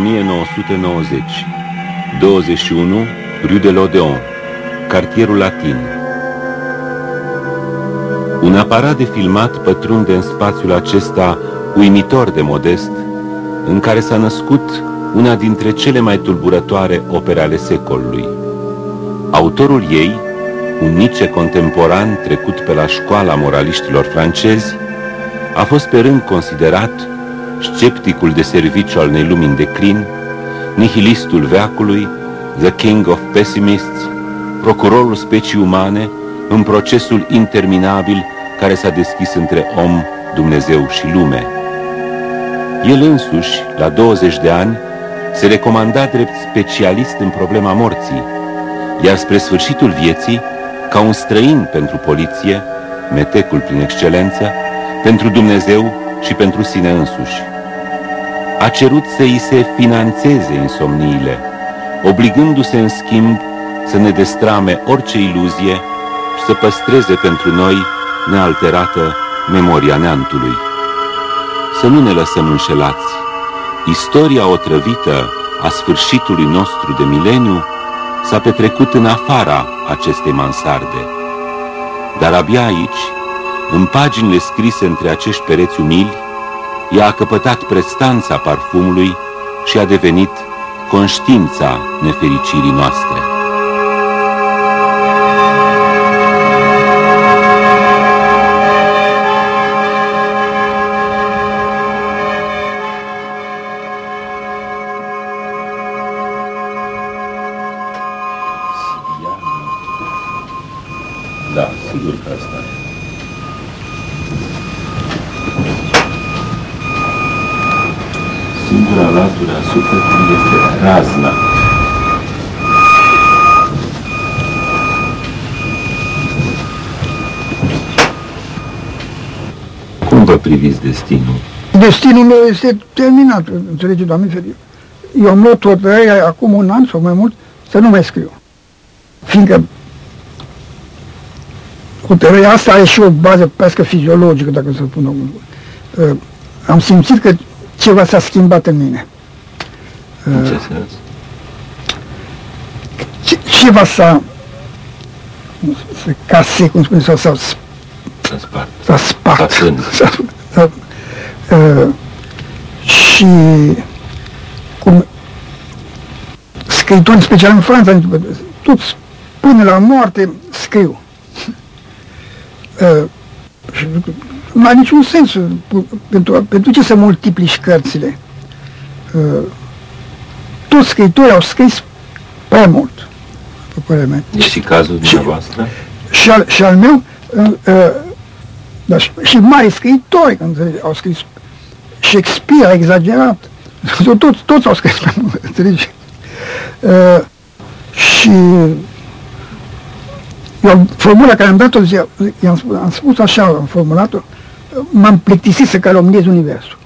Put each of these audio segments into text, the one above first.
Paris, 1990 21, Rue de l'Odeon Cartierul Latin Un aparat de filmat pătrunde în spațiul acesta uimitor de modest, în care s-a născut una dintre cele mai tulburătoare opere ale secolului. Autorul ei, un nice contemporan trecut pe la școala moraliștilor francezi, a fost pe rând considerat scepticul de serviciu al unei lumi în declin, nihilistul veacului, the king of pessimists, procurorul specii umane în procesul interminabil care s-a deschis între om, Dumnezeu și lume. El însuși, la 20 de ani, se recomanda drept specialist în problema morții, iar spre sfârșitul vieții, ca un străin pentru poliție, metecul prin excelență, pentru Dumnezeu și pentru sine însuși. A cerut să îi se financeze insomniile, obligându-se în schimb să ne destrame orice iluzie și să păstreze pentru noi nealterată memoria neantului. Să nu ne lăsăm înșelați. Istoria otrăvită a sfârșitului nostru de mileniu s-a petrecut în afara acestei mansarde. Dar abia aici, în paginile scrise între acești pereți umili, ea a căpătat prestanța parfumului și a devenit conștiința nefericirii noastre. Priviți destinul? Destinul meu este terminat, înțelege, Doamne ferie. Eu am luat hotărârea acum un an sau mai mult să nu mai scriu. Fiindcă hotărârea asta are și o bază pescă fiziologică, dacă să spun uh, Am simțit că ceva s-a schimbat în mine. În ce uh, sens? ceva s-a case, cum spune, sau s-a spart. S-a spart. S-a Uh, și cum scriitori, special în Franța, toți până la moarte scriu. Uh, și nu are niciun sens pentru, pentru ce să multiplici cărțile. Uh, toți scriitorii au scris prea mult, pe părerea mea. Și cazul dumneavoastră? Și al, și al meu, uh, uh, dar și, și mari scriitori, înțelegi, au scris Shakespeare a exagerat. Toți, toți au scris pe înțelegi? Uh, și eu, formula care am dat-o, am, spus, am spus așa, am formulat-o, m-am plictisit să calomniez Universul.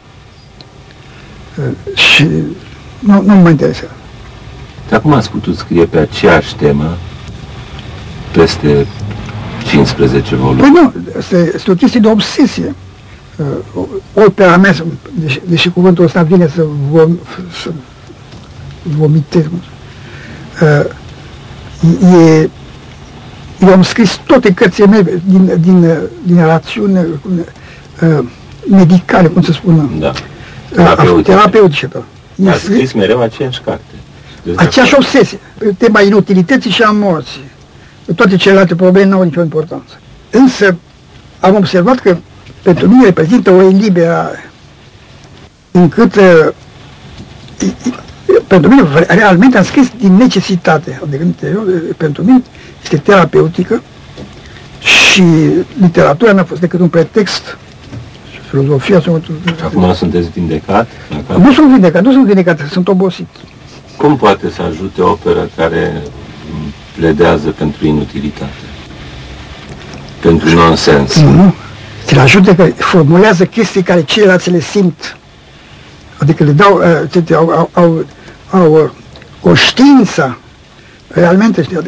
Uh, și nu, nu mă interesează. Dar cum ați putut scrie pe aceeași temă peste 15 volume? Păi nu, este, este o chestie de obsesie uh, opera mea, deși, deși cuvântul ăsta vine să, vom, să vomitez, uh, e, eu am scris toate cărțile mele din, din, din rațiune uh, medicale, cum să spun. Da. Uh, terapeutice. Da. A scris mereu aceeași carte. Aceeași obsesie, tema inutilității și a morții. Toate celelalte probleme nu au nicio importanță. Însă am observat că pentru mine reprezintă o eliberare încât uh, pentru mine realmente am scris din necesitate, adică interior, pentru mine este terapeutică și literatura n-a fost decât un pretext filozofia sunt... Acum sunteți vindecat? Nu sunt vindecat, nu sunt vindecat, sunt obosit. Cum poate să ajute o operă care pledează pentru inutilitate? Pentru nonsens? Nu, nu te ajută că formulează chestii care ceilalți le simt. Adică le dau, uh, au, au, au, au o știință realmente, adică,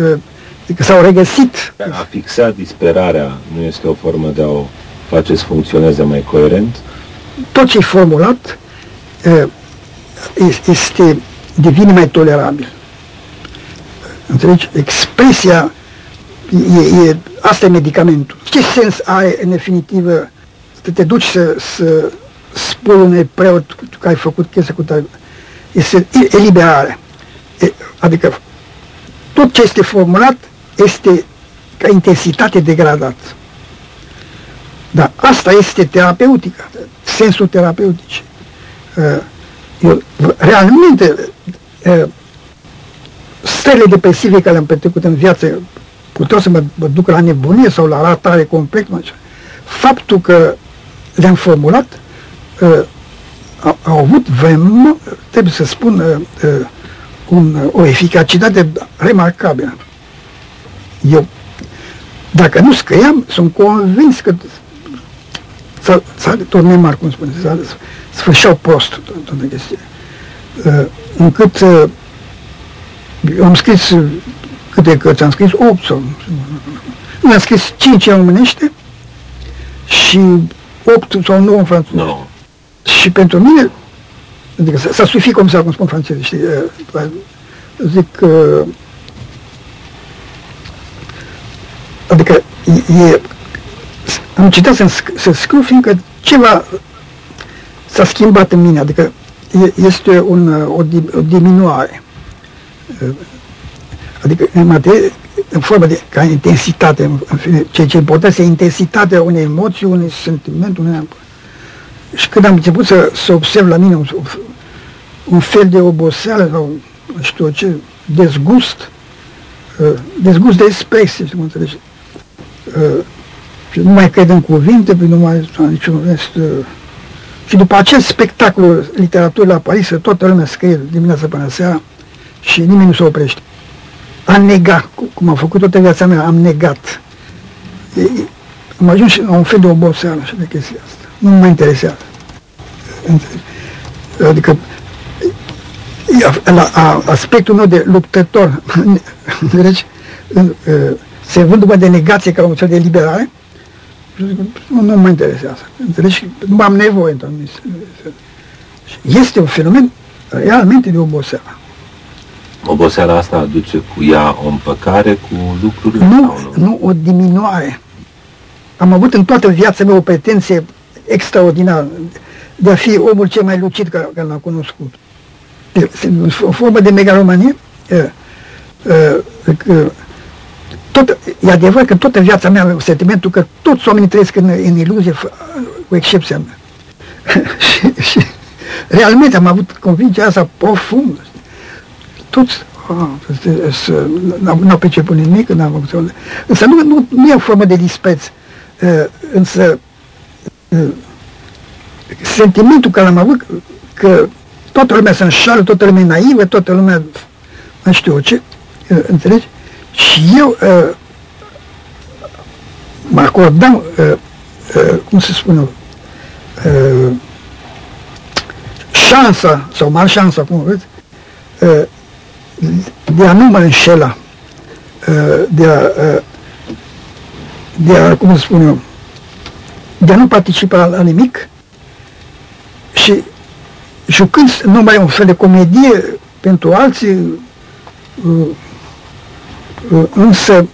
uh, adică s-au regăsit. A fixa disperarea nu este o formă de a o face să funcționeze mai coerent? Tot ce e formulat este, devine mai tolerabil. Înțelegi? Expresia, e, e, asta e medicamentul. Ce sens are în definitivă să te duci să, să spui unui preot că ai făcut chestia cu tare? Este eliberare. E, adică tot ce este formulat este ca intensitate degradat. Dar asta este terapeutica, sensul terapeutic. Uh, eu, realmente, uh, stările depresive care le-am petrecut în viață puteau să mă, mă duc la nebunie sau la ratare complet. Mă, faptul că le-am formulat uh, au, au avut vrem, trebuie să spun, un, o eficacitate remarcabilă. Eu, dacă nu scriam, sunt convins că s-a turnemar, cum spune, s-a sfârșeau prost toată chestia. Uh, încât uh, am scris câte cărți am scris? 8 sau nu am scris 5 în românește și 8 sau 9 în franceză. No. Și pentru mine, adică s-a sufit cum să cum spun franceză, știi, uh, zic că adică e, am încetat să, să scriu, fiindcă ceva s-a schimbat în mine, adică este un, o, o diminuare. Adică în, materie, în formă de ca intensitate, în fine, ceea ce important este intensitatea unei emoții, unui sentiment, unei... Și când am început să, să observ la mine un, un fel de oboseală sau știu ce, dezgust, dezgust de expresie, știu cum înțelegi, și nu mai cred în cuvinte, nu mai niciun rest. Uh, și după acest spectacol literaturii la Paris, toată lumea scrie dimineața până seara și nimeni nu se oprește. Am negat, cum am făcut toată viața mea, am negat. Am ajuns la un fel de oboseală și de chestia asta. Nu mă interesează. Adică la, a, aspectul meu de luptător, deci, se vând după de negație ca un fel de liberare, nu, nu mă interesează. Înțelegi? Nu am nevoie într Este un fenomen realmente de oboseală. Oboseala asta aduce cu ea o împăcare cu lucrurile? Nu, nu, nu, o diminuare. Am avut în toată viața mea o pretenție extraordinară de a fi omul cel mai lucid care, care l-am cunoscut. O formă de megalomanie uh, uh, tot, e adevărat că toată viața mea am sentimentul că toți oamenii trăiesc în, în iluzie, cu excepția mea. și, și realmente am avut convingerea asta profundă. Toți. Oh, n-au perceput nimic, n-am avut Însă nu, nu, nu e o formă de dispreț, uh, însă uh, sentimentul care am avut că toată lumea se înșală, toată lumea e naivă, toată lumea nu știu ce, uh, înțelegi? Și eu uh, mă acordam, uh, uh, cum se spune, uh, șansa, sau mare șansa, cum vreți, uh, de a nu mă înșela, uh, de a, uh, de a, cum să spun eu, de a nu participa la, la nimic și jucând numai un fel de comedie pentru alții, uh, însă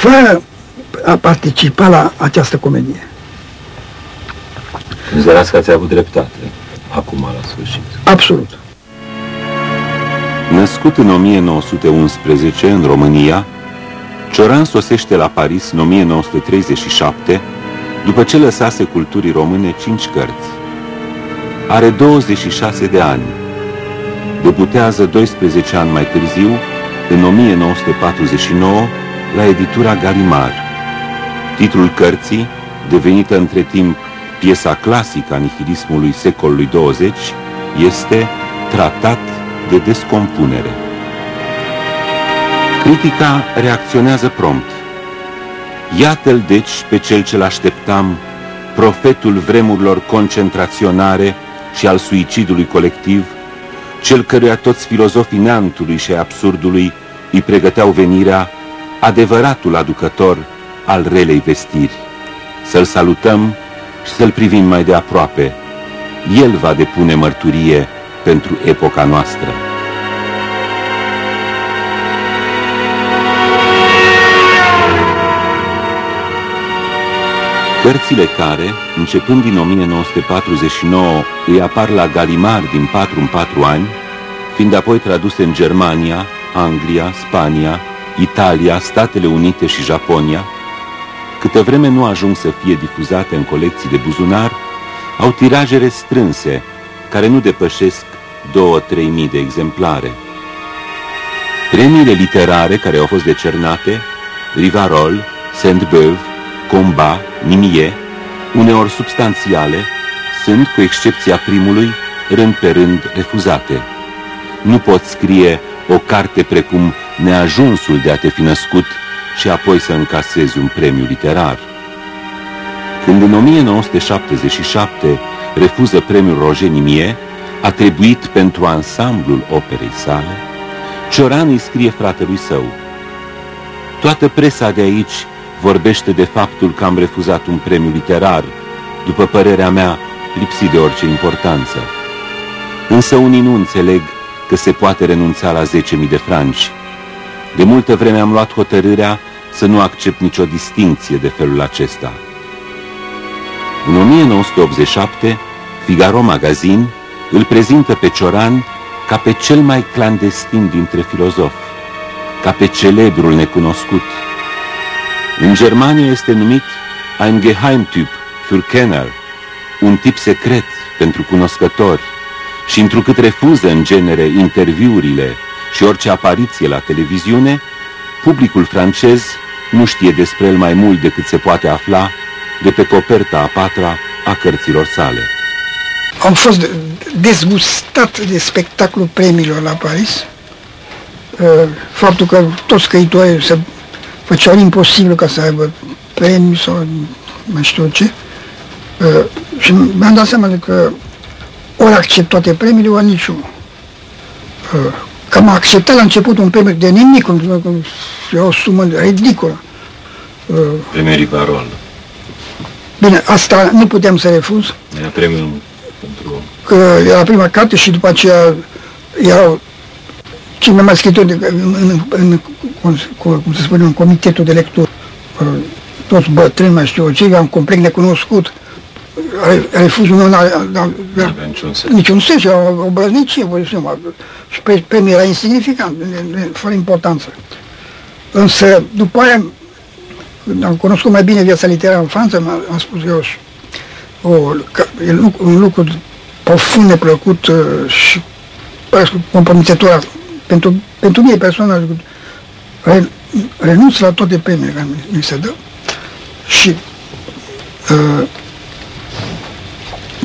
fără a participa la această comedie. Considerați că ați avut dreptate acum la sfârșit. Absolut. Născut în 1911 în România, Cioran sosește la Paris în 1937, după ce lăsase culturii române cinci cărți. Are 26 de ani. Debutează 12 ani mai târziu în 1949 la editura Galimar. Titlul cărții, devenită între timp piesa clasică a nihilismului secolului 20, este Tratat de descompunere. Critica reacționează prompt. Iată-l deci pe cel ce-l așteptam, profetul vremurilor concentraționare și al suicidului colectiv, cel căruia toți filozofii neantului și absurdului îi pregăteau venirea, adevăratul aducător al relei vestiri. Să-l salutăm și să-l privim mai de aproape. El va depune mărturie pentru epoca noastră. Cărțile care, începând din 1949, îi apar la Galimar din 4 în 4 ani, fiind apoi traduse în Germania, Anglia, Spania, Italia, Statele Unite și Japonia, câtă vreme nu ajung să fie difuzate în colecții de buzunar, au tiraje restrânse, care nu depășesc 2-3 mii de exemplare. Premiile literare care au fost decernate, Rivarol, Saint-Beuve, Combat, Nimie, uneori substanțiale, sunt, cu excepția primului, rând pe rând refuzate. Nu pot scrie o carte precum Neajunsul de a te fi născut și apoi să încasezi un premiu literar. Când în 1977 refuză premiul Roger Nimie, atribuit pentru ansamblul operei sale, Cioran îi scrie fratelui său. Toată presa de aici vorbește de faptul că am refuzat un premiu literar, după părerea mea, lipsit de orice importanță. Însă unii nu înțeleg că se poate renunța la 10.000 de franci. De multă vreme am luat hotărârea să nu accept nicio distinție de felul acesta. În 1987, Figaro Magazin îl prezintă pe Cioran ca pe cel mai clandestin dintre filozofi, ca pe celebrul necunoscut. În Germania este numit ein Geheimtyp für Kenner, un tip secret pentru cunoscători, și întrucât refuză în genere interviurile și orice apariție la televiziune, publicul francez nu știe despre el mai mult decât se poate afla de pe coperta a patra a cărților sale. Am fost dezgustat de spectacolul premiilor la Paris. Uh, faptul că toți scriitorii se făceau imposibil ca să aibă premii sau mai știu ce. Uh, și mi-am dat seama că ori accept toate premiile, ori niciunul. Uh, că am acceptat la început un premiu de nimic, e o sumă ridicolă. Premierii Barol. Bine, asta nu puteam să refuz. Era premiul pentru... Că era prima carte și după aceea erau cei mai mari scritori de, în, în, în, cum se spune, în comitetul de lectură. Toți bătrâni, mai știu ce, am complet necunoscut. Refuzul meu n-avea niciun sens. Niciun sens, era o blăznicie, vă zic, și premiul era insignificant, fără importanță. Însă, după aia, când am cunoscut mai bine viața literară în Franța, am spus eu și o, e un lucru profund neplăcut uh, și compromițător pentru, pentru mine personal. Re, renunț la toate premiile care mi se dă și uh,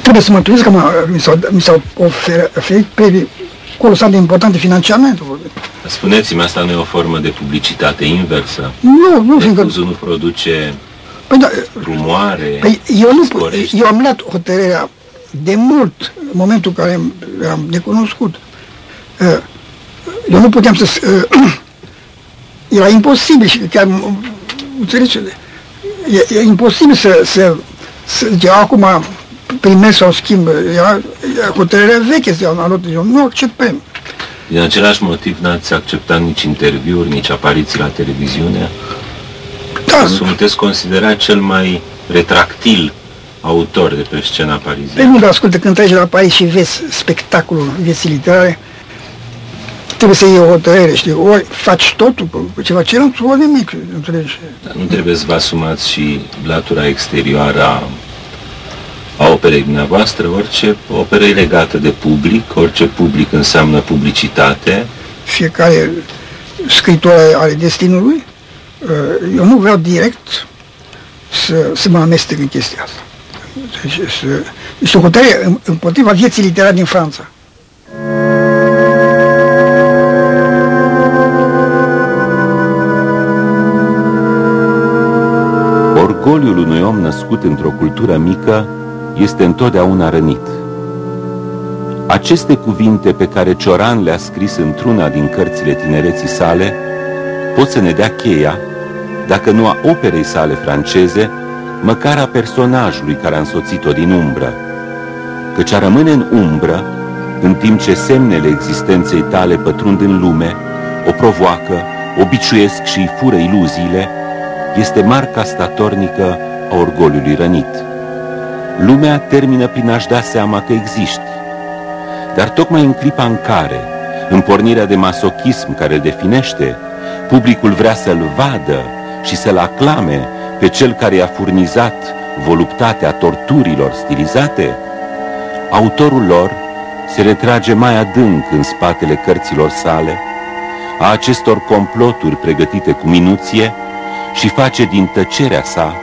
trebuie să mă întâlnesc că mi s-au, mi s-au oferit premii colosal de importante financiarmente. Spuneți-mi, asta nu e o formă de publicitate inversă? Nu, nu, fiindcă... nu produce păi, da, rumoare, păi, eu, nu, eu am luat hotărârea de mult, în momentul în care am necunoscut. Uh, eu nu puteam să... Uh, era imposibil și chiar, înțelegi, e, e imposibil să, să, să eu acum primesc sau schimb, era hotărârea veche, eu nu accept premiul. Din același motiv n-ați acceptat nici interviuri, nici apariții la televiziune? Da. Sunteți considerat cel mai retractil autor de pe scena pariziană. Păi nu, dar ascultă, când treci la Paris și vezi spectacolul vieții literare, trebuie să iei o hotărâre, știi, ori faci totul cu ceva ce ori nimic, înțelegi? Dar nu trebuie să vă asumați și latura exterioară a a operei dumneavoastră, orice operă e legată de public, orice public înseamnă publicitate. Fiecare scritor are destinul lui. Uh, eu nu vreau direct să, să mă amestec în chestia asta. Deci, este o hotărâre împotriva vieții literare din Franța. Orgoliul unui om născut într-o cultură mică este întotdeauna rănit. Aceste cuvinte pe care Cioran le-a scris într-una din cărțile tinereții sale pot să ne dea cheia, dacă nu a operei sale franceze, măcar a personajului care a însoțit-o din umbră. Căci a rămâne în umbră în timp ce semnele existenței tale pătrund în lume, o provoacă, obiciuiesc și îi fură iluziile, este marca statornică a orgoliului rănit. Lumea termină prin a-și da seama că existi, dar tocmai în clipa în care, în pornirea de masochism care îl definește, publicul vrea să-l vadă și să-l aclame pe cel care i-a furnizat voluptatea torturilor stilizate, autorul lor se retrage mai adânc în spatele cărților sale, a acestor comploturi pregătite cu minuție și face din tăcerea sa,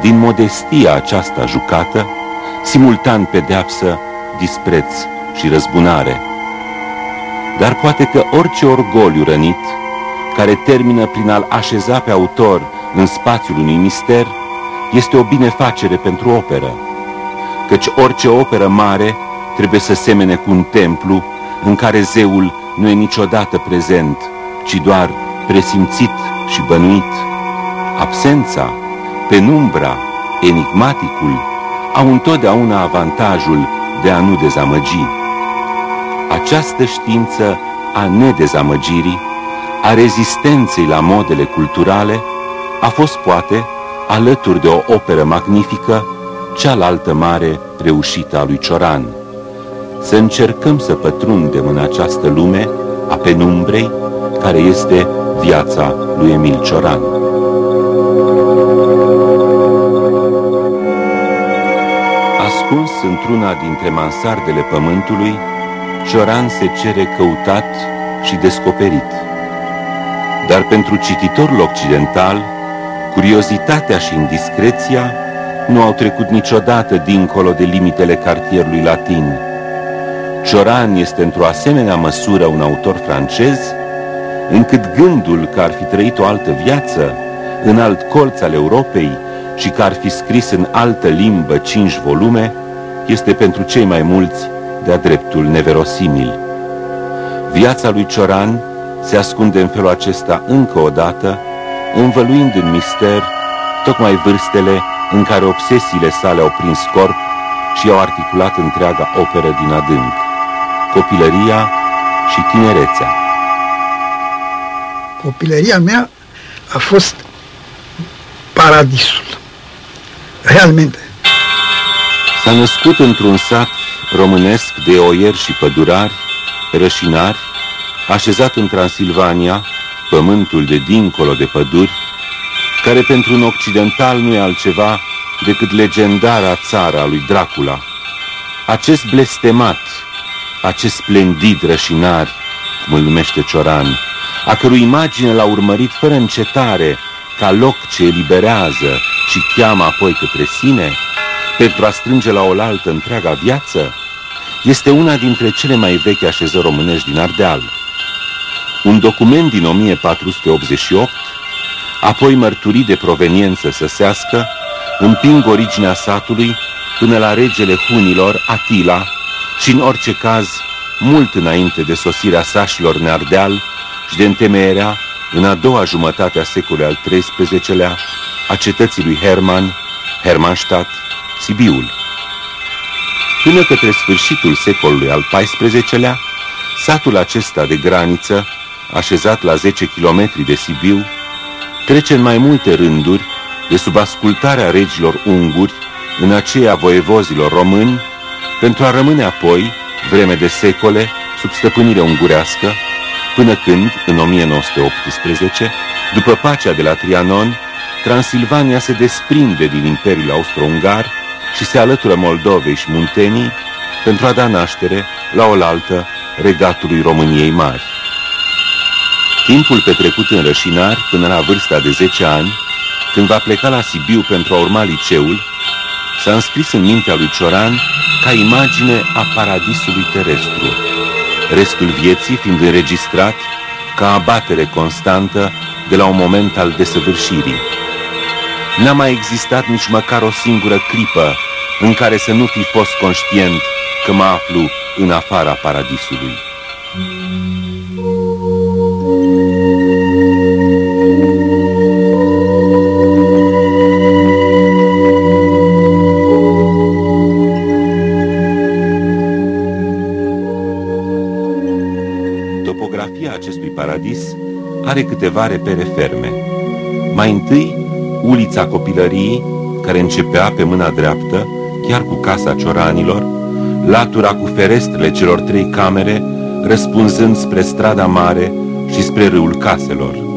din modestia aceasta jucată, simultan pedeapsă, dispreț și răzbunare. Dar poate că orice orgoliu rănit, care termină prin a-l așeza pe autor în spațiul unui mister, este o binefacere pentru operă, căci orice operă mare trebuie să semene cu un templu în care zeul nu e niciodată prezent, ci doar presimțit și bănuit. Absența, penumbra, enigmaticul au întotdeauna avantajul de a nu dezamăgi. Această știință a nedezamăgirii, a rezistenței la modele culturale, a fost poate, alături de o operă magnifică, cealaltă mare reușită a lui Cioran. Să încercăm să pătrundem în această lume a penumbrei, care este viața lui Emil Cioran. Ascuns într-una dintre mansardele pământului, Cioran se cere căutat și descoperit. Dar pentru cititorul occidental, curiozitatea și indiscreția nu au trecut niciodată dincolo de limitele cartierului latin. Cioran este într-o asemenea măsură un autor francez, încât gândul că ar fi trăit o altă viață în alt colț al Europei și că ar fi scris în altă limbă cinci volume, este pentru cei mai mulți de-a dreptul neverosimil. Viața lui Cioran se ascunde în felul acesta încă o dată, învăluind în mister tocmai vârstele în care obsesiile sale au prins corp și au articulat întreaga operă din adânc, copilăria și tinerețea. Copilăria mea a fost paradisul. Realmente. S-a născut într-un sat românesc de oieri și pădurari, rășinari, așezat în Transilvania, pământul de dincolo de păduri, care pentru un occidental nu e altceva decât legendara țara lui Dracula. Acest blestemat, acest splendid rășinar, cum îl numește Cioran, a cărui imagine l-a urmărit fără încetare, ca loc ce eliberează și cheamă apoi către sine, pentru a strânge la oaltă întreaga viață, este una dintre cele mai vechi așezări românești din Ardeal. Un document din 1488, apoi mărturii de proveniență săsească, împing originea satului până la regele hunilor, Atila, și în orice caz, mult înainte de sosirea sașilor în Ardeal și de întemeierea, în a doua jumătate a secolului al XIII-lea, a cetății lui Herman, Hermannstadt, Sibiul. Până către sfârșitul secolului al XIV-lea, satul acesta de graniță, așezat la 10 km de Sibiu, trece în mai multe rânduri de sub ascultarea regilor unguri în aceea voievozilor români, pentru a rămâne apoi, vreme de secole, sub stăpânire ungurească, până când, în 1918, după pacea de la Trianon, Transilvania se desprinde din Imperiul Austro-Ungar și se alătură Moldovei și Muntenii pentru a da naștere la oaltă regatului României Mari. Timpul petrecut în rășinar până la vârsta de 10 ani, când va pleca la Sibiu pentru a urma liceul, s-a înscris în mintea lui Cioran ca imagine a paradisului terestru, restul vieții fiind înregistrat ca abatere constantă de la un moment al desăvârșirii. N-a mai existat nici măcar o singură clipă în care să nu fi fost conștient că mă aflu în afara paradisului. Are câteva repere ferme. Mai întâi, ulița copilăriei, care începea pe mâna dreaptă, chiar cu casa cioranilor, latura cu ferestrele celor trei camere, răspunzând spre strada mare și spre râul caselor.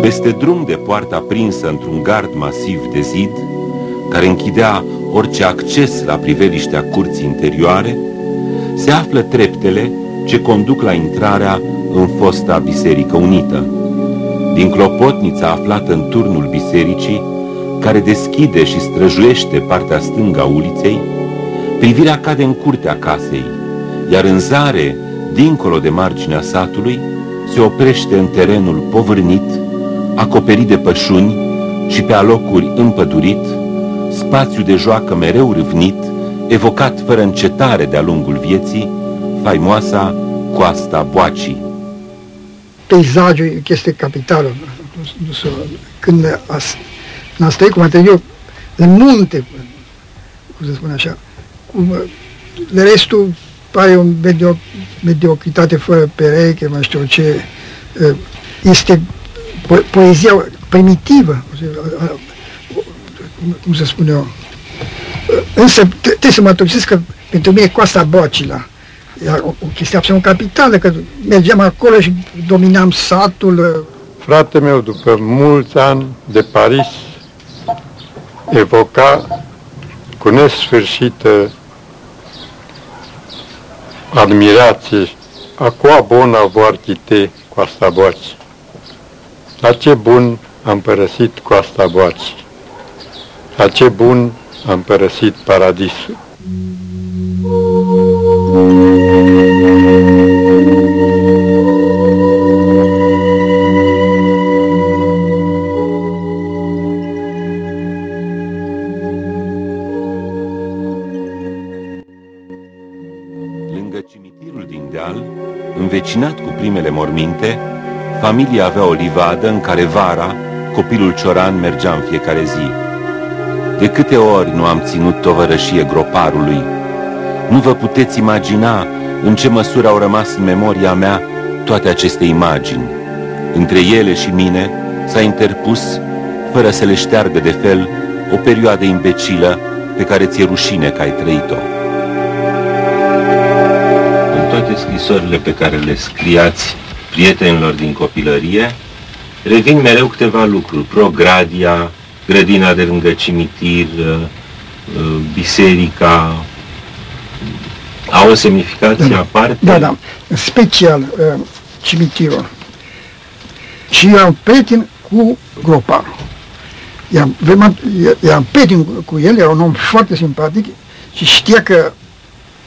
Peste drum de poarta prinsă într-un gard masiv de zid, care închidea orice acces la priveliștea curții interioare, se află treptele ce conduc la intrarea în fosta Biserică Unită. Din clopotnița aflată în turnul bisericii, care deschide și străjuiește partea stângă a uliței, privirea cade în curtea casei, iar în zare, dincolo de marginea satului, se oprește în terenul povârnit, acoperit de pășuni și pe alocuri împădurit, spațiu de joacă mereu râvnit, evocat fără încetare de-a lungul vieții, faimoasa coasta Boacii. Peisajul e chestie capitală. Când n-a stai cum eu, în munte, cum să spun așa, cum, de restul pare o medio, mediocritate fără pereche, mai știu ce, este po poezia primitivă, cum să spun eu. Însă trebuie să mă mărturisesc că pentru mine Coasta Bocila era o, o chestie absolut capitală, că mergeam acolo și dominam satul. Frate meu, după mulți ani de Paris, evoca cu nesfârșită admirație a qua bona vor chite Coasta Boci. La ce bun am părăsit Coasta Boci. La ce bun am părăsit paradisul. Lângă cimitirul din deal, învecinat cu primele morminte, familia avea o livadă în care vara copilul Cioran mergea în fiecare zi. De câte ori nu am ținut tovărășie groparului? Nu vă puteți imagina în ce măsură au rămas în memoria mea toate aceste imagini. Între ele și mine s-a interpus, fără să le șteargă de fel, o perioadă imbecilă pe care ți-e rușine că ai trăit-o. În toate scrisorile pe care le scriați prietenilor din copilărie, revin mereu câteva lucruri. Progradia, grădina de lângă cimitir, uh, uh, biserica, au o semnificație da, aparte? Da, da. Special uh, cimitirul. Și am prieten cu groparul. I-am, i-am prieten cu el, era un om foarte simpatic și știa că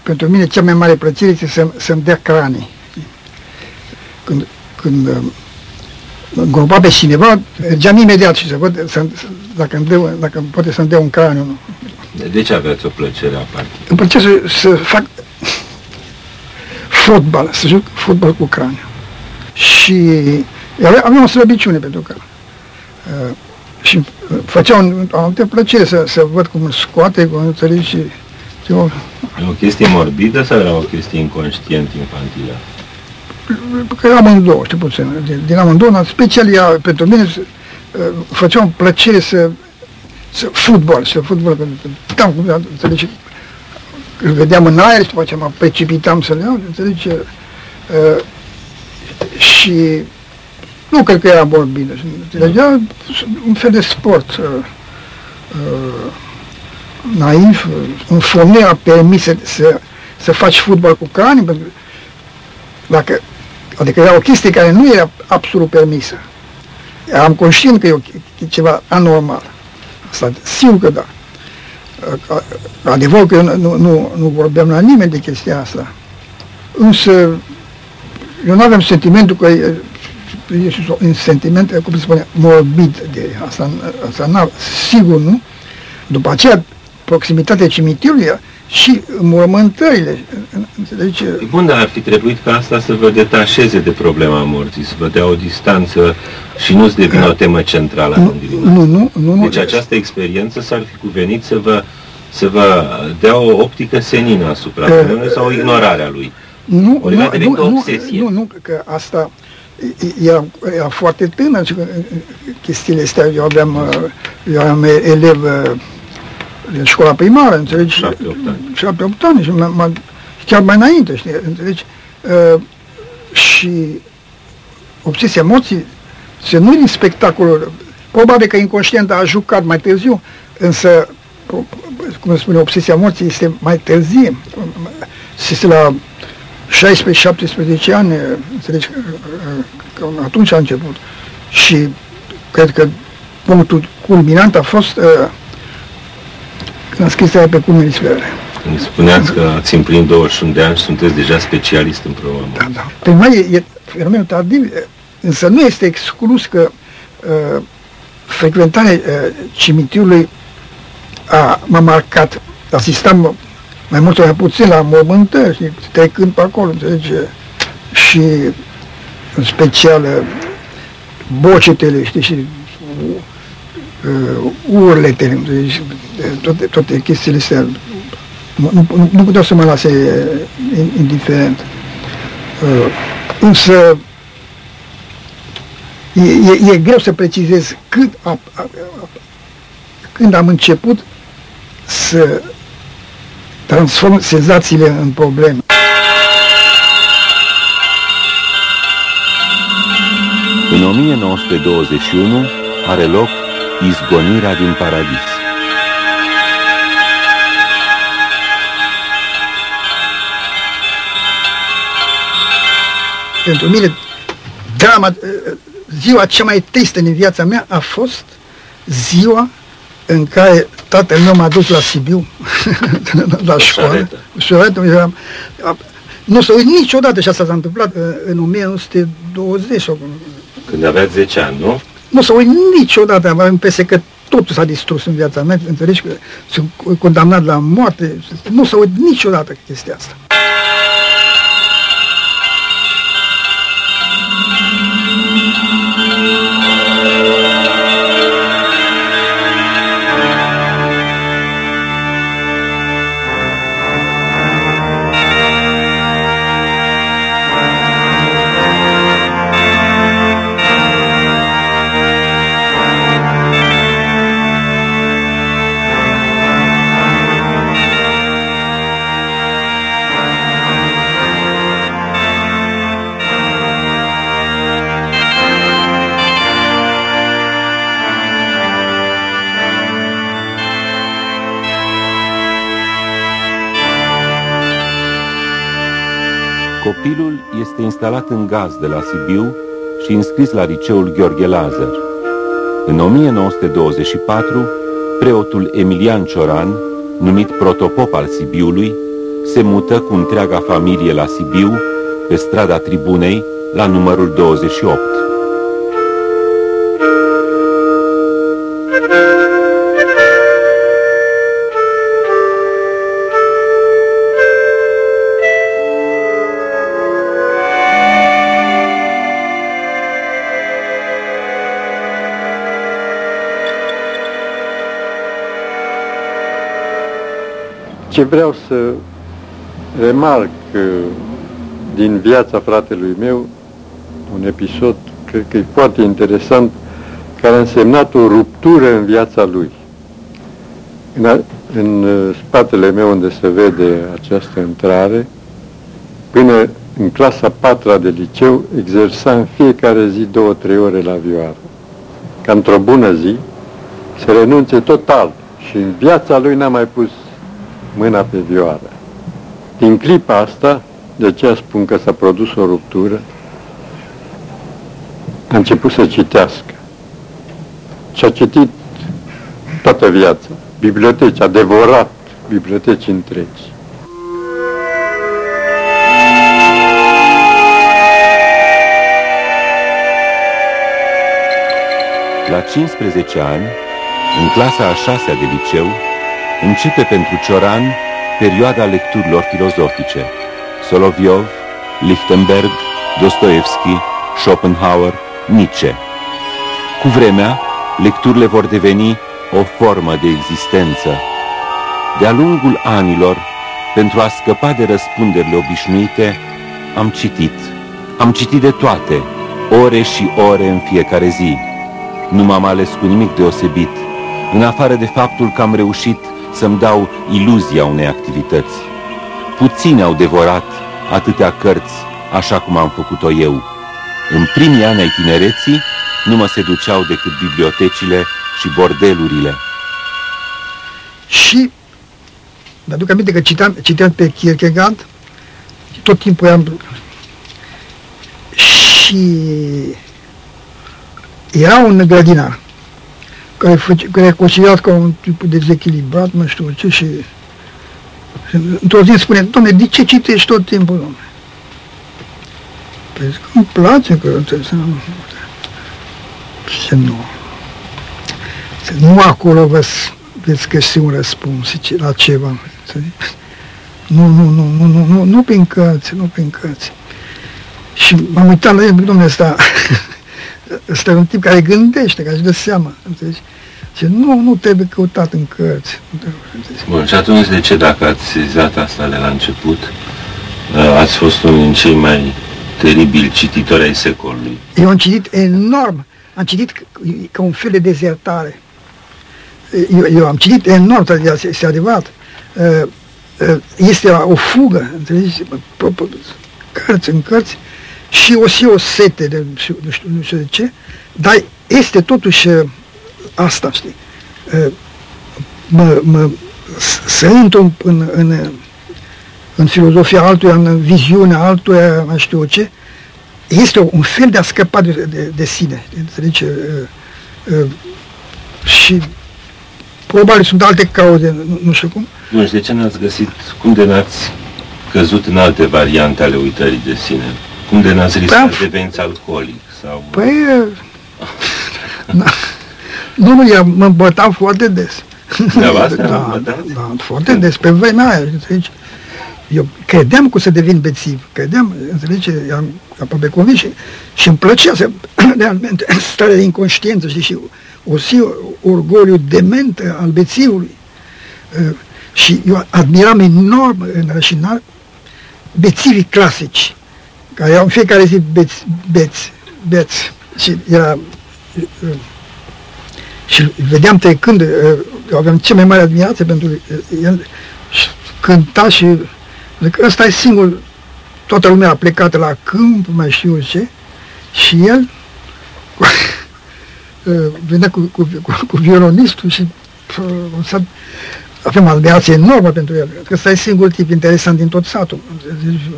pentru mine cea mai mare plăcere este să, să-mi dea cranii. Când, când uh, îngropa pe cineva, mergeam imediat și să văd să, dacă, îmi dă, dacă poate să-mi dea un craniu. De ce aveți o plăcere aparte? Îmi plăcea să, să fac fotbal, să joc fotbal cu craniu. Și aveam o slăbiciune pentru că uh, și uh, făcea un, o anumită plăcere să, să văd cum îl scoate, cum înțelegi și... Eu, e o chestie morbidă sau era o chestie inconștient infantilă? Că amândouă, știu puțin, din, din amândouă, dar special ea, pentru mine, uh, făcea o plăcere să, să fotbal, să fotbal, că puteam, cum înțelegi, îl vedeam în aer și după aceea mă precipitam să le iau, înțelegi? Uh, și nu cred că era morbidă, înțelegea un fel de sport uh, uh, naiv, un nu a permis să, să, să faci fotbal cu cani, pentru dacă, adică era o chestie care nu era absolut permisă. Am conștient că e, o, e ceva anormal. Asta, sigur că da. Adevăr că eu nu, nu, nu vorbeam la nimeni de chestia asta. Însă, eu nu aveam sentimentul că e, e un sentiment, cum se spune, morbid de asta, asta n sigur nu. După aceea, proximitatea cimitirului și mormântările. Înțelegi? Bun, dar ar fi trebuit ca asta să vă detașeze de problema morții, să vă dea o distanță Și nu-ți devine o temă centrală a Nu, continuă. nu, nu, nu, nu. Deci această experiență s-ar fi cuvenit să vă, să vă dea o optică senină asupra Eh, fenomenului sau ignorarea lui. Nu, Ori nu, va deveni nu, o nu, obsesie. nu, nu, că asta era, era foarte tânăr și că, chestiile astea, eu aveam, uh, eu aveam elev uh, în școala primară, înțelegi? Șapte-opt ani. Șapte-opt ani și m- m- chiar mai înainte, știi, înțelegi? Uh, și obsesia emoții se nu din spectacolul, probabil că inconștient a jucat mai târziu, însă, cum se spune, obsesia emoții este mai târzie, este la 16-17 ani, înțelegi, că, că atunci a început. Și cred că punctul culminant a fost uh, când am scris aia pe culmele sferele. Când spuneați că ați împlinit 21 de ani și sunteți deja specialist în programă. Da, da. Pe mai e, e fenomenul tardiv, însă nu este exclus că uh, frecventarea uh, cimitirului a, m-a marcat. Asistam mai mult sau mai puțin la mormântări, și trecând pe acolo, înțelegi? Și în special uh, bocetele, știi, și uh, urletele, înțelegi? Toate, toate chestiile astea nu, nu, nu puteau să mă lase uh, indiferent. Uh, însă e, e, e greu să precizez când, a, a, a, când am început să transform senzațiile în probleme. În 1921 are loc izgonirea din paradis. Pentru mine, drama, uh, ziua cea mai tristă din viața mea a fost ziua în care tatăl meu m-a dus la Sibiu, la școală, șaretă. cu șoretă, eram, a- nu o să uit niciodată și asta s-a întâmplat uh, în 1920 sau cum- Când aveați 10 ani, nu? Nu o să uit niciodată, am impresia că totul s-a distrus în viața mea, înțelegi că sunt condamnat la moarte, nu o să uit niciodată chestia asta. Este instalat în gaz de la Sibiu și înscris la liceul Gheorghe Lazar. În 1924, preotul Emilian Cioran, numit protopop al Sibiului, se mută cu întreaga familie la Sibiu, pe strada Tribunei, la numărul 28. Ce vreau să remarc uh, din viața fratelui meu, un episod, cred că e foarte interesant, care a însemnat o ruptură în viața lui. În, a, în uh, spatele meu unde se vede această intrare, până în clasa patra de liceu, exersa în fiecare zi două, trei ore la vioară. Ca într-o bună zi, să renunțe total și în viața lui n-a mai pus mâna pe vioară. Din clipa asta, de aceea spun că s-a produs o ruptură, a început să citească. Și a citit toată viața, biblioteci, a devorat biblioteci întregi. La 15 ani, în clasa a șasea de liceu, începe pentru Cioran perioada lecturilor filozofice. Soloviov, Lichtenberg, Dostoevski, Schopenhauer, Nietzsche. Cu vremea, lecturile vor deveni o formă de existență. De-a lungul anilor, pentru a scăpa de răspunderile obișnuite, am citit. Am citit de toate, ore și ore în fiecare zi. Nu m-am ales cu nimic deosebit, în afară de faptul că am reușit să-mi dau iluzia unei activități. Puțini au devorat atâtea cărți așa cum am făcut-o eu. În primii ani ai tinereții nu mă seduceau decât bibliotecile și bordelurile. Și mi-aduc aminte că citam, citeam pe Kierkegaard, tot timpul am... Și era un grădinar care, făce, care a considerat ca un tip dezechilibrat, nu știu ce, și, și într-o zi spune, domne, de ce citești tot timpul, domne? Păi zic, îmi place că să nu... Și nu. Nu acolo vă veți găsi un răspuns la ceva. Nu, nu, nu, nu, nu, nu, nu prin cărți, nu prin cărți. Și m-am uitat la el, domnule, ăsta, ăsta e un tip care gândește, care își dă seama, înțelegi? Și nu, nu trebuie căutat în cărți. Bun, și atunci de ce, dacă ați sezat asta de la început, uh, ați fost unul din cei mai teribili cititori ai secolului? Eu am citit enorm, am citit ca un fel de dezertare. Eu, eu am citit enorm, este adevărat. Uh, uh, este o fugă, înțelegi? Cărți în cărți și o și o sete de nu știu, nu știu de ce, dar este totuși asta, știi? Mă, mă, să intru în, în, în filozofia altuia, în viziunea altuia, mai știu ce, este un fel de a scăpa de, de, de sine, înțelegi? Și probabil sunt alte cauze, nu, nu știu cum. Bun, și de ce n-ați găsit, cum de n-ați căzut în alte variante ale uitării de sine? Cum de n-ați riscat păi, deveniți alcoolic? Sau... Păi, na, nu, nu, eu mă bătam foarte des. Da, da, da, foarte des, pe vremea aia, înțelegi? Eu credeam că o să devin bețiv, credeam, înțelegi, am aproape convins și, și îmi plăcea să, realmente, starea de inconștiență, știi, și o si orgoliu dement al bețivului. Uh, și eu admiram enorm în rășinar bețivii clasici, care au în fiecare zi beți, beți, beți. Și era uh, și vedeam trecând, uh, eu aveam cea mai mare admirație pentru el, și cânta și zic, ăsta e singur, toată lumea a plecat la câmp, mai știu ce, și el uh, venea cu, cu, cu, cu violonistul și uh, avem admirație enormă pentru el. Că ăsta e singurul tip interesant din tot satul.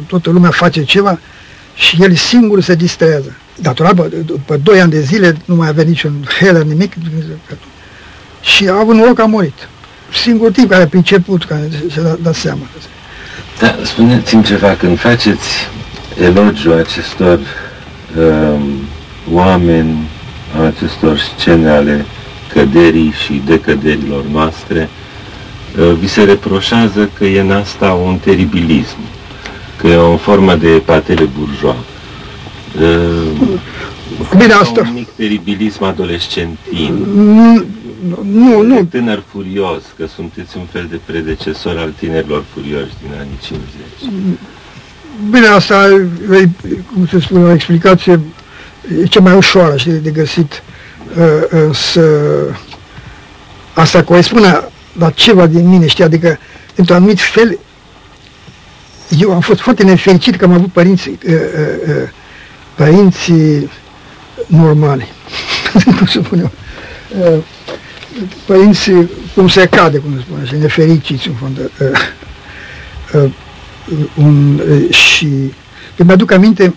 Toată lumea face ceva și el singur se distrează datorat, după doi ani de zile, nu mai avea niciun heller, nimic, și a avut noroc că a murit. Singur tip care a priceput, care se a dat seama. Da, spuneți-mi ceva, când faceți elogiu acestor um, oameni, acestor scene ale căderii și decăderilor noastre, uh, vi se reproșează că e în asta un teribilism, că e o formă de patele burjoa. Bine, asta... Un mic teribilism adolescentin. Nu, nu, nu. Tânăr furios, că sunteți un fel de predecesor al tinerilor furioși din anii 50. Bine, asta e, cum se spune, o explicație e cea mai ușoară, știi, de găsit. Uh, să... Asta corespunde la ceva din mine, știi, adică, într-un anumit fel, eu am fost foarte nefericit că am avut părinți uh, uh, părinții normali, cum se spune uh, părinții cum se cade, cum se spune, și nefericiți în fond. Uh, uh, un, și eu mi-aduc aminte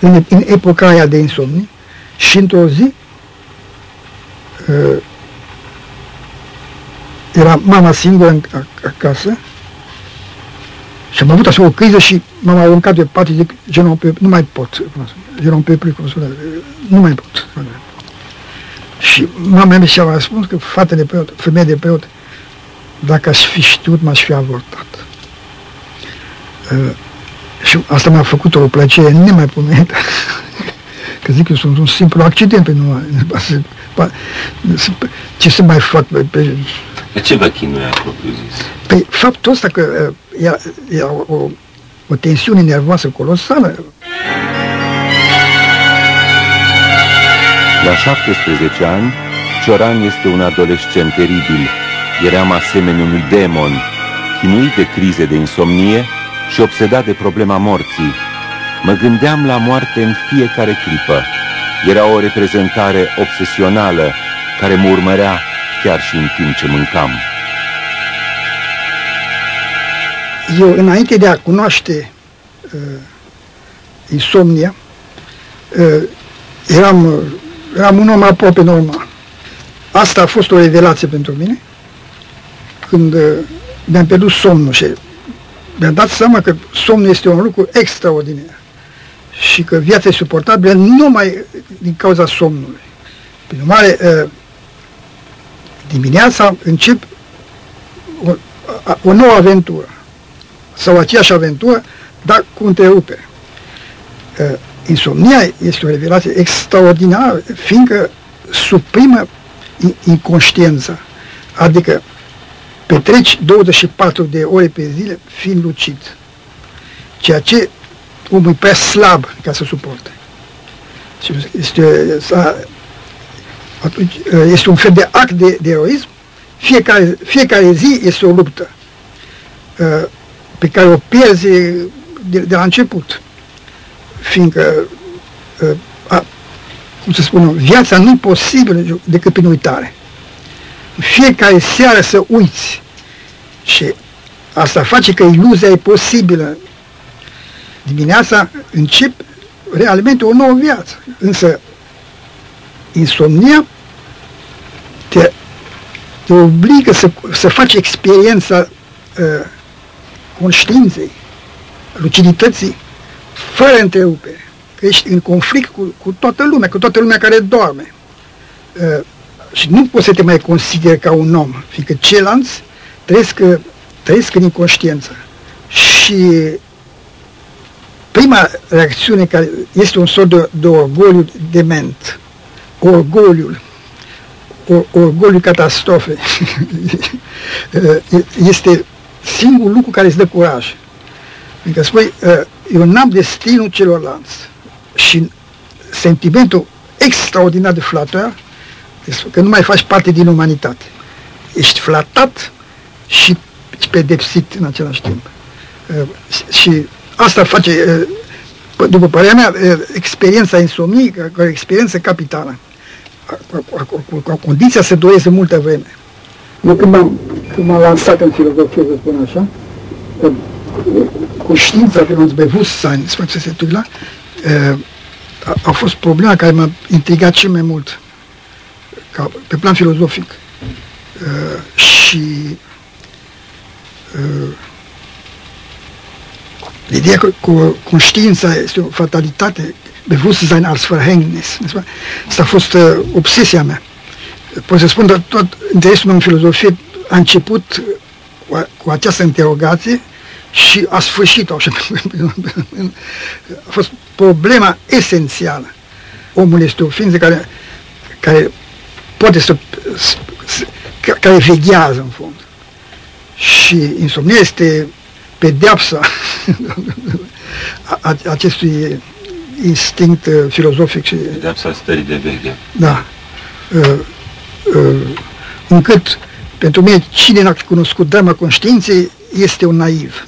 în, în epoca aia de insomni și într-o zi era mama singură acasă și am avut așa o criză și m-am aruncat pe pat și zic, je nu, pe, nu mai pot, je nu pe plus, nu mai pot. Și mama mea și-a răspuns că fata de preot, femeie de preot, dacă aș fi știut, m-aș fi avortat. Uh, și asta m-a făcut o plăcere nemaipomenită. că zic eu, sunt un simplu accident, pentru nu, ce să mai fac pe, pe... De ce vă chinuia, propriu zis? Pe faptul ăsta că uh, era, era o, o tensiune nervoasă colosală. La 17 ani, Cioran este un adolescent teribil. Eram asemenea unui demon, chinuit de crize de insomnie și obsedat de problema morții. Mă gândeam la moarte în fiecare clipă. Era o reprezentare obsesională care mă urmărea chiar și în timp ce mâncam. Eu, înainte de a cunoaște uh, insomnia, uh, eram, uh, eram un om aproape normal. Asta a fost o revelație pentru mine, când uh, mi-am pierdut somnul și mi-am dat seama că somnul este un lucru extraordinar și că viața e suportabilă numai din cauza somnului. Prin urmare, uh, dimineața încep o, o nouă aventură sau aceeași aventură, dar cu întrerupere. Uh, insomnia este o revelație extraordinară, fiindcă suprimă inconștiența, adică petreci 24 de ore pe zile fiind lucid, ceea ce omul e prea slab ca să suporte. Este, atunci, este un fel de act de, de eroism, fiecare, fiecare zi este o luptă uh, pe care o pierzi de, de la început, fiindcă uh, a, cum să spunem, viața nu e posibilă decât prin uitare. Fiecare seară să uiți și asta face că iluzia e posibilă. Dimineața încep realmente o nouă viață. Însă insomnia te, te obligă să, să faci experiența uh, conștiinței, lucidității, fără întrerupere că ești în conflict cu, cu toată lumea, cu toată lumea care dorme. Uh, și nu poți să te mai consideri ca un om, fiindcă ceilalți trăiesc, trăiesc în inconștiență. Și prima reacțiune care este un sort de, de orgoliu dement, orgoliul, or, orgoliu catastrofe, este singurul lucru care îți dă curaj. Adică spui, uh, eu n-am destinul celorlalți și sentimentul extraordinar de flatăr este că nu mai faci parte din umanitate. Ești flatat și pedepsit în același timp. Uh, și asta face, uh, după părerea mea, uh, experiența insomniei, ca o experiență capitală. Cu, cu condiția să dureze multă vreme. Eu când m-am, când m-am lansat în filozofie, să spun așa, cu știința pe Bewusstsein, spune se titula, a, a fost problema care m-a intrigat cel mai mult ca, pe plan filozofic. Uh, și uh, ideea că cu conștiința este o fatalitate, Bewusstsein als Verhängnis. Asta a fost uh, obsesia mea. Pot să spun că tot interesul meu în filozofie a început cu, cu această interogație și a sfârșit-o. a fost problema esențială. Omul este o ființă care, care poate să, să care veghează în fond. Și insomnia este pedeapsa acestui instinct uh, filozofic. Și, pedeapsa stării de veche. Da. Uh, uh, încât, pentru mine, cine n-a cunoscut drama conștiinței este un naiv.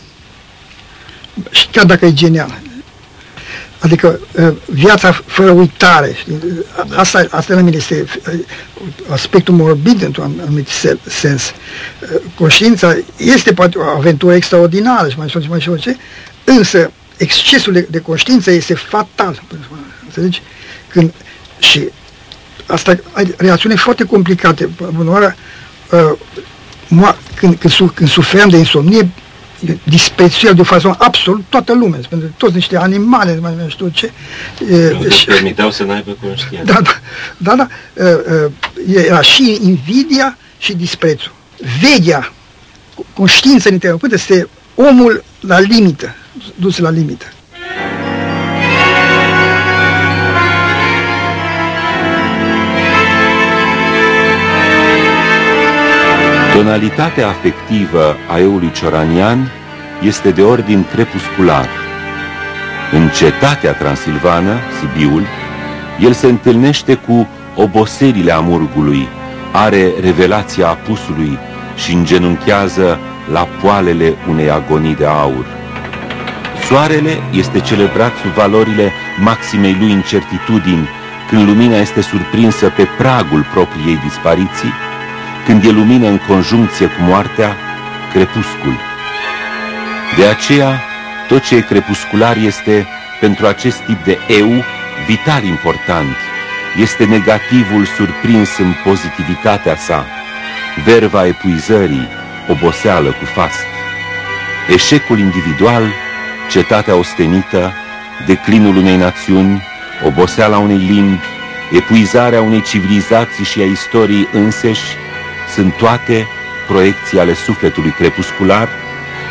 Și chiar dacă e genial. Adică ă, viața fără uitare. Asta, asta la mine este ă, aspectul morbid într-un anumit sens. Ă, conștiința este poate o aventură extraordinară și mai știu mai știu ce, însă excesul de, de conștiință este fatal. Înțelegi? Când, și asta ai reacțiune foarte complicate. Bună când, când, când suferam de insomnie, disprețuiau de o față absolut toată lumea, pentru toți niște animale, mai nu știu ce. Nu și, permiteau să n-aibă conștiință. Da, da, da, da, era și invidia și disprețul. Vedea, conștiința interrompută, este omul la limită, dus la limită. Tonalitatea afectivă a eului cioranian este de ordin crepuscular. În cetatea transilvană, Sibiul, el se întâlnește cu oboserile amurgului, are revelația apusului și îngenunchează la poalele unei agonii de aur. Soarele este celebrat sub valorile maximei lui incertitudini, când lumina este surprinsă pe pragul propriei dispariții, când e lumină în conjuncție cu moartea, crepuscul. De aceea, tot ce e crepuscular este, pentru acest tip de eu, vital important. Este negativul surprins în pozitivitatea sa, verva epuizării, oboseală cu fast. Eșecul individual, cetatea ostenită, declinul unei națiuni, oboseala unei limbi, epuizarea unei civilizații și a istoriei înseși, sunt toate proiecții ale sufletului crepuscular,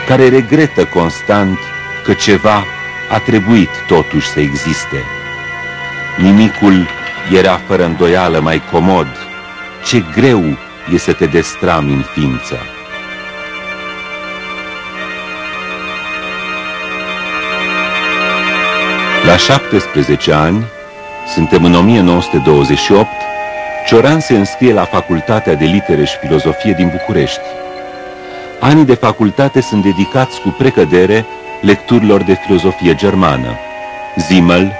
care regretă constant că ceva a trebuit totuși să existe. Nimicul era fără îndoială mai comod, ce greu e să te destrami în ființă. La 17 ani, suntem în 1928, Cioran se înscrie la Facultatea de Litere și Filozofie din București. Anii de facultate sunt dedicați cu precădere lecturilor de filozofie germană. Zimmel,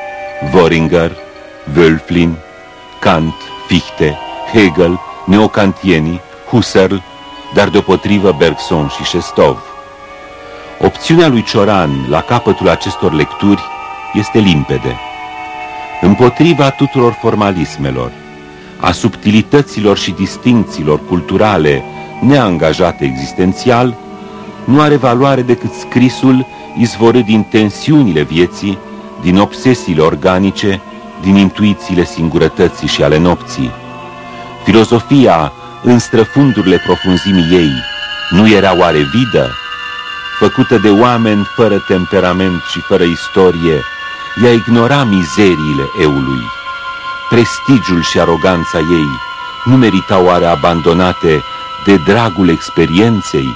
Woringer, Wölflin, Kant, Fichte, Hegel, neocantienii, Husserl, dar deopotrivă Bergson și Shestov. Opțiunea lui Cioran la capătul acestor lecturi este limpede. Împotriva tuturor formalismelor, a subtilităților și distincțiilor culturale neangajate existențial, nu are valoare decât scrisul izvorât din tensiunile vieții, din obsesiile organice, din intuițiile singurătății și ale nopții. Filozofia, în străfundurile profunzimii ei, nu era oare vidă? Făcută de oameni fără temperament și fără istorie, ea ignora mizeriile eului. Prestigiul și aroganța ei nu meritau oare abandonate de dragul experienței,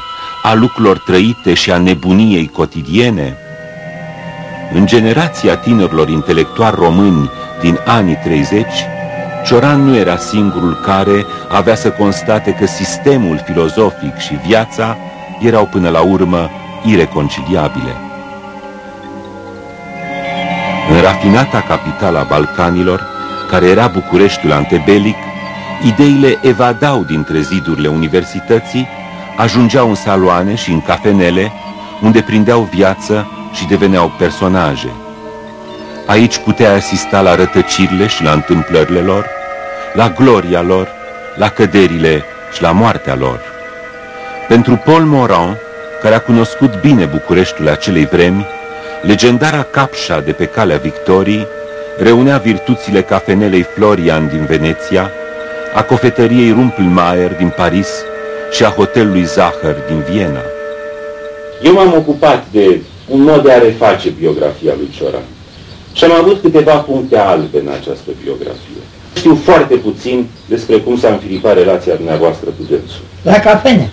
a lucrurilor trăite și a nebuniei cotidiene? În generația tinerilor intelectuali români din anii 30, Cioran nu era singurul care avea să constate că sistemul filozofic și viața erau până la urmă ireconciliabile. În rafinata capitala Balcanilor, care era Bucureștiul antebelic, ideile evadau dintre zidurile universității, ajungeau în saloane și în cafenele, unde prindeau viață și deveneau personaje. Aici putea asista la rătăcirile și la întâmplările lor, la gloria lor, la căderile și la moartea lor. Pentru Paul Morand, care a cunoscut bine Bucureștiul acelei vremi, legendara capșa de pe calea Victoriei reunea virtuțile cafenelei Florian din Veneția, a cofetăriei Rumpelmeier din Paris și a hotelului Zahăr din Viena. Eu m-am ocupat de un mod de a reface biografia lui Cioran și am avut câteva puncte albe în această biografie. Știu foarte puțin despre cum s-a înfiripat relația dumneavoastră cu dânsul. La cafene.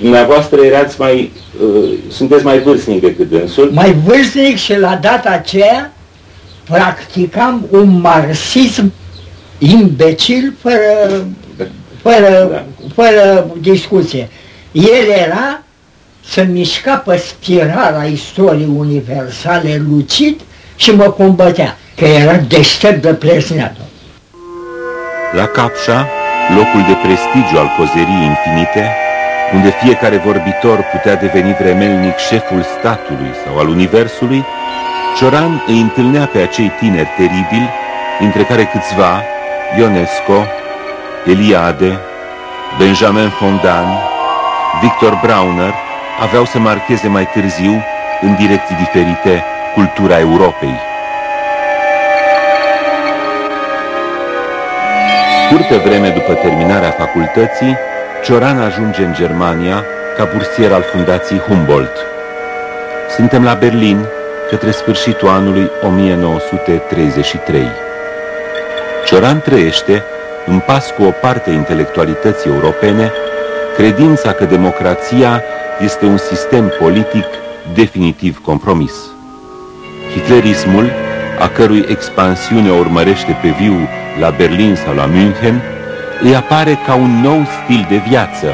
Dumneavoastră erați mai, uh, sunteți mai vârstnic decât dânsul. Mai vârstnic și la data aceea practicam un marxism imbecil fără, fără, da. fără discuție. El era să mișca pe spirala istoriei universale lucid și mă combătea, că era deștept de plesneată. La Capșa, locul de prestigiu al cozerii infinite, unde fiecare vorbitor putea deveni vremelnic șeful statului sau al universului, Cioran îi întâlnea pe acei tineri teribili, dintre care câțiva, Ionesco, Eliade, Benjamin Fondan, Victor Brauner, aveau să marcheze mai târziu, în direcții diferite, cultura Europei. Scurtă vreme după terminarea facultății, Cioran ajunge în Germania ca bursier al Fundației Humboldt. Suntem la Berlin, către sfârșitul anului 1933. Cioran trăiește, în pas cu o parte a intelectualității europene, credința că democrația este un sistem politic definitiv compromis. Hitlerismul, a cărui expansiune o urmărește pe viu la Berlin sau la München, îi apare ca un nou stil de viață,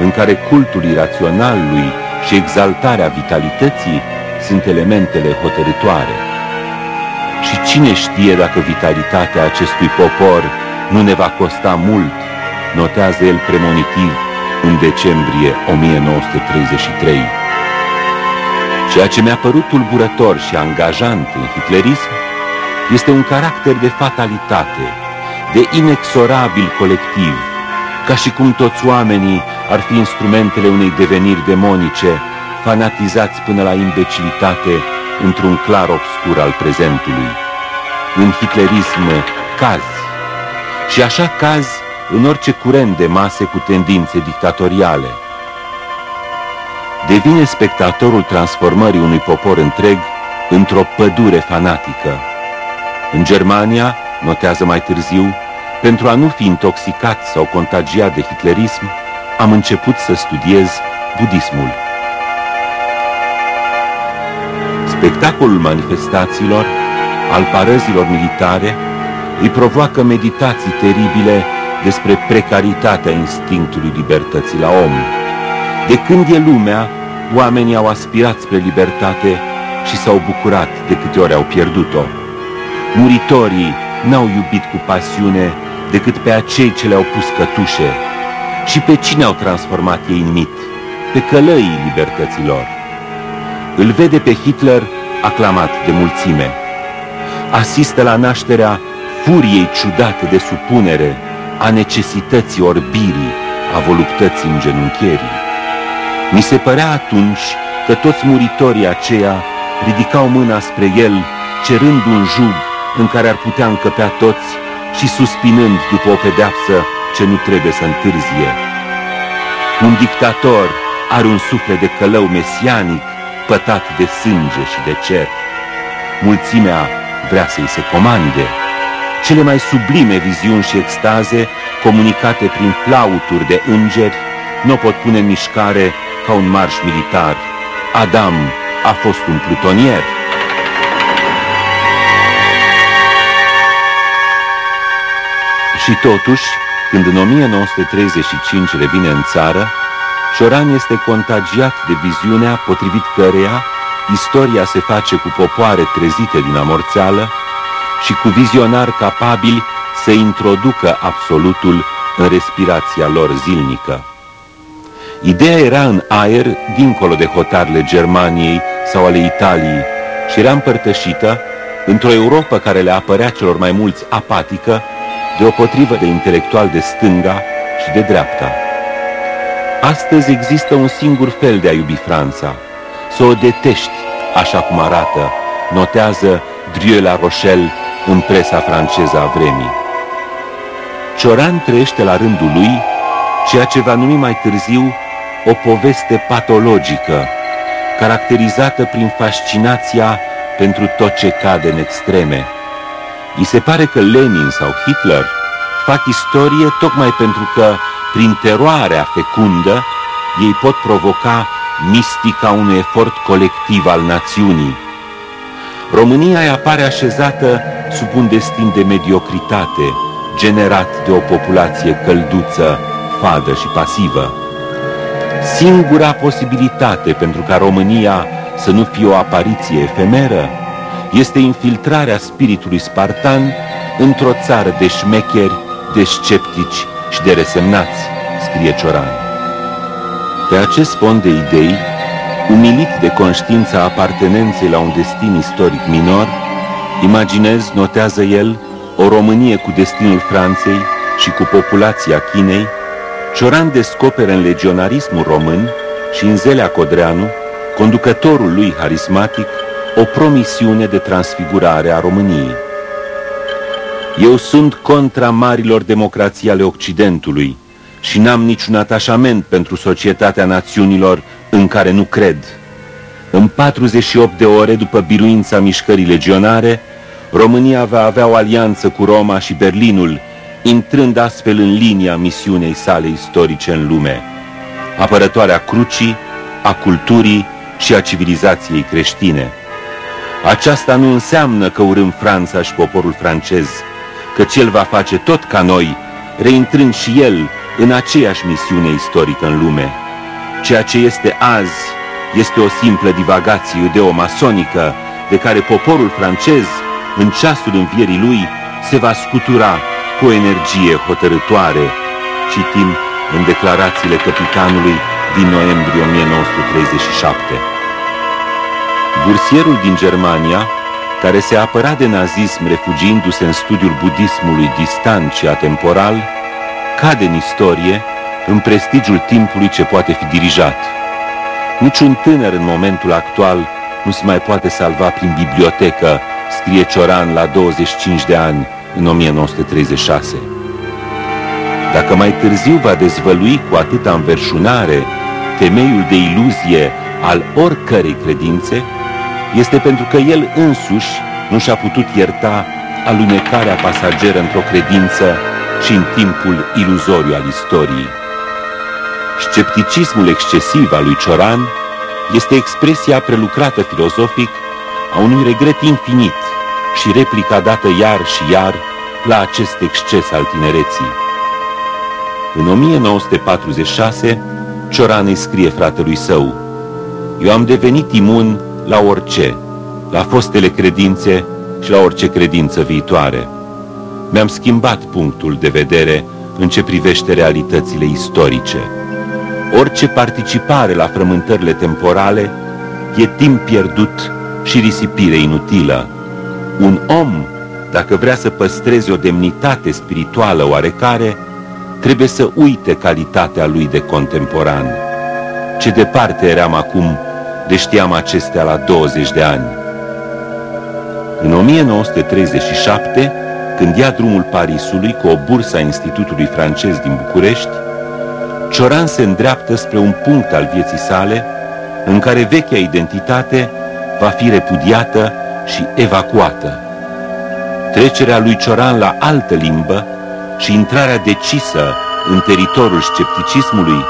în care cultul iraționalului și exaltarea vitalității sunt elementele hotărătoare. Și cine știe dacă vitalitatea acestui popor nu ne va costa mult, notează el premonitiv în decembrie 1933. Ceea ce mi-a părut tulburător și angajant în hitlerism este un caracter de fatalitate, de inexorabil colectiv, ca și cum toți oamenii ar fi instrumentele unei deveniri demonice, fanatizați până la imbecilitate într-un clar obscur al prezentului. În hitlerism cazi, și așa cazi în orice curent de mase cu tendințe dictatoriale. Devine spectatorul transformării unui popor întreg într-o pădure fanatică. În Germania, notează mai târziu, pentru a nu fi intoxicat sau contagiat de hitlerism, am început să studiez budismul. Spectacolul manifestațiilor, al parăzilor militare, îi provoacă meditații teribile despre precaritatea instinctului libertății la om. De când e lumea, oamenii au aspirat spre libertate și s-au bucurat de câte ori au pierdut-o. Muritorii n-au iubit cu pasiune decât pe acei ce le-au pus cătușe. Și pe cine au transformat ei în mit? Pe călăii libertăților. Îl vede pe Hitler aclamat de mulțime. Asistă la nașterea furiei ciudate de supunere, a necesității orbirii, a voluptății îngenuncherii. Mi se părea atunci că toți muritorii aceia ridicau mâna spre el, cerând un jug în care ar putea încăpea toți și suspinând după o pedeapsă ce nu trebuie să întârzie. Un dictator are un suflet de călău mesianic pătat de sânge și de cer. Mulțimea vrea să-i se comande. Cele mai sublime viziuni și extaze, comunicate prin flauturi de îngeri, nu pot pune în mișcare ca un marș militar. Adam a fost un plutonier. Și totuși, când în 1935 revine în țară, Cioran este contagiat de viziunea potrivit căreia istoria se face cu popoare trezite din amorțeală și cu vizionari capabili să introducă absolutul în respirația lor zilnică. Ideea era în aer, dincolo de hotarele Germaniei sau ale Italiei, și era împărtășită într-o Europa care le apărea celor mai mulți apatică, deopotrivă de intelectual de stânga și de dreapta. Astăzi există un singur fel de a iubi Franța, să o detești așa cum arată, notează Drieu la Rochelle în presa franceză a vremii. Cioran trăiește la rândul lui ceea ce va numi mai târziu o poveste patologică, caracterizată prin fascinația pentru tot ce cade în extreme. I se pare că Lenin sau Hitler fac istorie tocmai pentru că, prin teroarea fecundă, ei pot provoca mistica unui efort colectiv al națiunii. România îi apare așezată sub un destin de mediocritate, generat de o populație călduță, fadă și pasivă. Singura posibilitate pentru ca România să nu fie o apariție efemeră este infiltrarea spiritului spartan într-o țară de șmecheri, de sceptici și de resemnați, scrie Cioran. Pe acest fond de idei, umilit de conștiința apartenenței la un destin istoric minor, imaginez, notează el, o Românie cu destinul Franței și cu populația Chinei, Cioran descoperă în legionarismul român și în Zelea Codreanu, conducătorul lui harismatic, o promisiune de transfigurare a României. Eu sunt contra marilor democrații ale Occidentului și n-am niciun atașament pentru societatea națiunilor în care nu cred. În 48 de ore după biruința mișcării legionare, România va avea o alianță cu Roma și Berlinul, intrând astfel în linia misiunei sale istorice în lume. apărătoarea crucii, a culturii și a civilizației creștine. Aceasta nu înseamnă că urâm Franța și poporul francez, că cel va face tot ca noi, reintrând și el în aceeași misiune istorică în lume. Ceea ce este azi este o simplă divagație ideomasonică de care poporul francez, în ceasul învierii lui, se va scutura cu o energie hotărătoare, citim în declarațiile capitanului din noiembrie 1937. Bursierul din Germania, care se apăra de nazism refugiindu-se în studiul budismului distant și atemporal, cade în istorie, în prestigiul timpului ce poate fi dirijat. Niciun tânăr în momentul actual nu se mai poate salva prin bibliotecă, scrie Cioran la 25 de ani, în 1936. Dacă mai târziu va dezvălui cu atâta înverșunare temeiul de iluzie al oricărei credințe, este pentru că el însuși nu și-a putut ierta alunecarea pasageră într-o credință și în timpul iluzoriu al istoriei. Scepticismul excesiv al lui Cioran este expresia prelucrată filozofic a unui regret infinit și replica dată iar și iar la acest exces al tinereții. În 1946, Cioran îi scrie fratelui său, Eu am devenit imun la orice, la fostele credințe și la orice credință viitoare. Mi-am schimbat punctul de vedere în ce privește realitățile istorice. Orice participare la frământările temporale e timp pierdut și risipire inutilă. Un om, dacă vrea să păstreze o demnitate spirituală oarecare, trebuie să uite calitatea lui de contemporan. Ce departe eram acum de știam acestea la 20 de ani. În 1937, când ia drumul Parisului cu o bursă a Institutului francez din București, Cioran se îndreaptă spre un punct al vieții sale în care vechea identitate va fi repudiată și evacuată. Trecerea lui Cioran la altă limbă și intrarea decisă în teritoriul scepticismului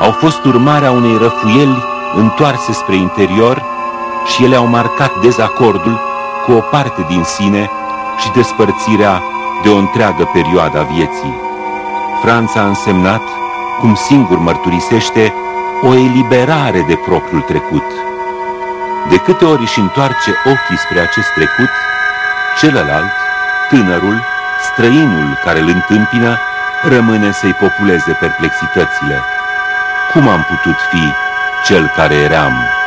au fost urmarea unei răfuieli întoarse spre interior și ele au marcat dezacordul cu o parte din sine și despărțirea de o întreagă perioadă a vieții. Franța a însemnat, cum singur mărturisește, o eliberare de propriul trecut. De câte ori își întoarce ochii spre acest trecut, celălalt, tânărul, străinul care îl întâmpină, rămâne să-i populeze perplexitățile. Cum am putut fi cel care eram?